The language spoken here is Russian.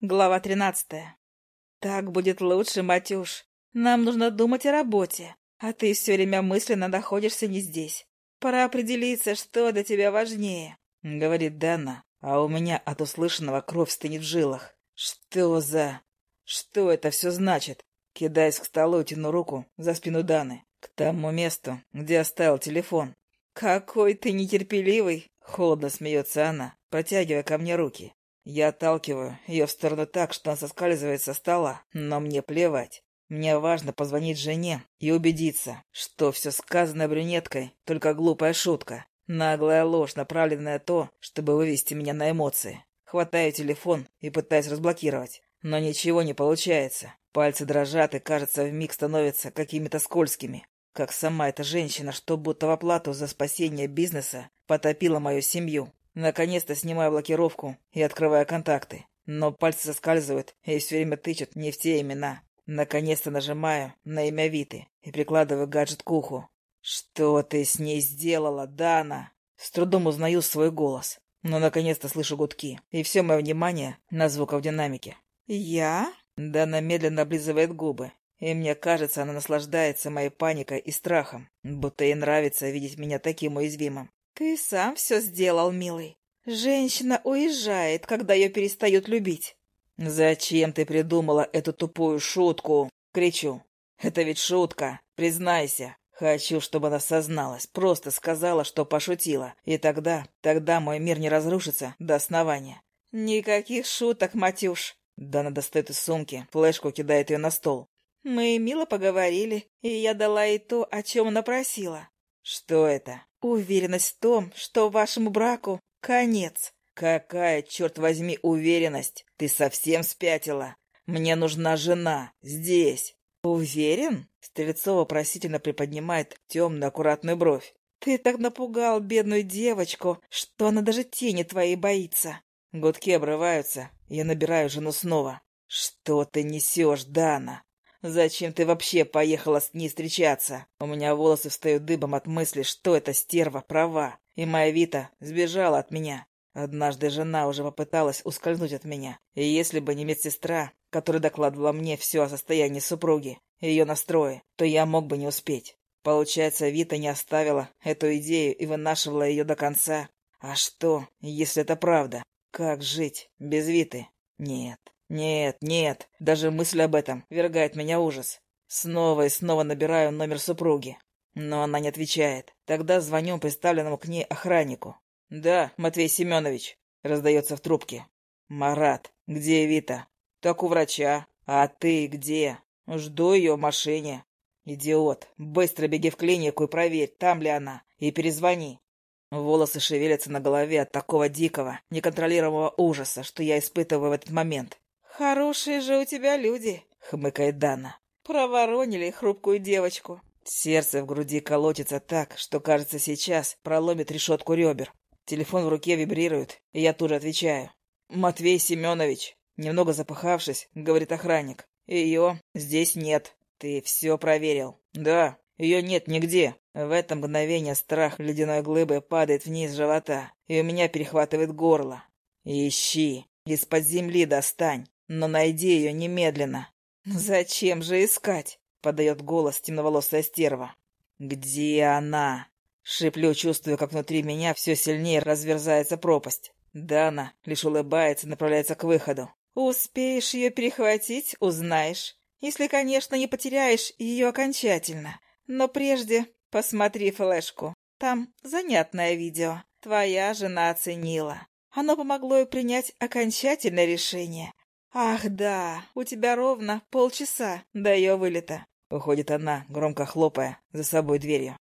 Глава тринадцатая. «Так будет лучше, Матюш. Нам нужно думать о работе, а ты все время мысленно находишься не здесь. Пора определиться, что для тебя важнее», — говорит Дана, а у меня от услышанного кровь стынет в жилах. «Что за... Что это все значит?» Кидаясь к столу, тяну руку за спину Даны, к тому месту, где оставил телефон. «Какой ты нетерпеливый!» — холодно смеется она, протягивая ко мне руки. Я отталкиваю ее в сторону так, что она соскальзывает со стола, но мне плевать. Мне важно позвонить жене и убедиться, что все сказанное брюнеткой — только глупая шутка, наглая ложь, направленная на то, чтобы вывести меня на эмоции. Хватаю телефон и пытаюсь разблокировать, но ничего не получается. Пальцы дрожат и, кажется, вмиг становятся какими-то скользкими. Как сама эта женщина, что будто в оплату за спасение бизнеса потопила мою семью. Наконец-то снимаю блокировку и открываю контакты. Но пальцы соскальзывают и все время тычут не в те имена. Наконец-то нажимаю на имя Виты и прикладываю гаджет к уху. «Что ты с ней сделала, Дана?» С трудом узнаю свой голос, но наконец-то слышу гудки, и все мое внимание на звуках в динамике. «Я?» Дана медленно облизывает губы, и мне кажется, она наслаждается моей паникой и страхом, будто ей нравится видеть меня таким уязвимым. «Ты сам все сделал, милый. Женщина уезжает, когда ее перестают любить». «Зачем ты придумала эту тупую шутку?» — кричу. «Это ведь шутка, признайся. Хочу, чтобы она созналась, просто сказала, что пошутила. И тогда, тогда мой мир не разрушится до основания». «Никаких шуток, Матюш!» Дана достает из сумки, флешку кидает ее на стол. «Мы мило поговорили, и я дала ей то, о чем она просила». «Что это?» Уверенность в том, что вашему браку конец. Какая, черт возьми, уверенность? Ты совсем спятила. Мне нужна жена. Здесь. Уверен? Стрельцова просительно приподнимает темную аккуратную бровь. Ты так напугал бедную девочку, что она даже тени твоей боится. Гудки обрываются. Я набираю жену снова. Что ты несешь, Дана? Зачем ты вообще поехала с ней встречаться? У меня волосы встают дыбом от мысли, что эта стерва права, и моя Вита сбежала от меня. Однажды жена уже попыталась ускользнуть от меня, и если бы не медсестра, которая докладывала мне все о состоянии супруги и ее настрое, то я мог бы не успеть. Получается, Вита не оставила эту идею и вынашивала ее до конца. А что, если это правда? Как жить без Виты? Нет, нет, нет, даже мысль об этом вергает меня ужас. Снова и снова набираю номер супруги. Но она не отвечает. Тогда звоню представленному к ней охраннику. «Да, Матвей Семенович», — раздается в трубке. «Марат, где Вита?» «Так у врача. А ты где?» «Жду ее в машине». «Идиот, быстро беги в клинику и проверь, там ли она, и перезвони». Волосы шевелятся на голове от такого дикого, неконтролируемого ужаса, что я испытываю в этот момент. «Хорошие же у тебя люди», — хмыкает Дана. «Проворонили хрупкую девочку». Сердце в груди колотится так, что, кажется, сейчас проломит решетку ребер. Телефон в руке вибрирует, и я тут же отвечаю. «Матвей Семенович», немного запыхавшись, говорит охранник. «Ее здесь нет. Ты все проверил?» «Да, ее нет нигде». В это мгновение страх ледяной глыбы падает вниз живота, и у меня перехватывает горло. «Ищи, из-под земли достань, но найди ее немедленно. Зачем же искать? Подает голос темноволосая стерва. Где она? Шиплю, чувствуя, как внутри меня все сильнее разверзается пропасть. Дана лишь улыбается и направляется к выходу. Успеешь ее перехватить, узнаешь. Если, конечно, не потеряешь ее окончательно. Но прежде посмотри флешку. Там занятное видео. Твоя жена оценила. Оно помогло ей принять окончательное решение. «Ах, да, у тебя ровно полчаса до ее вылета», — уходит она, громко хлопая за собой дверью.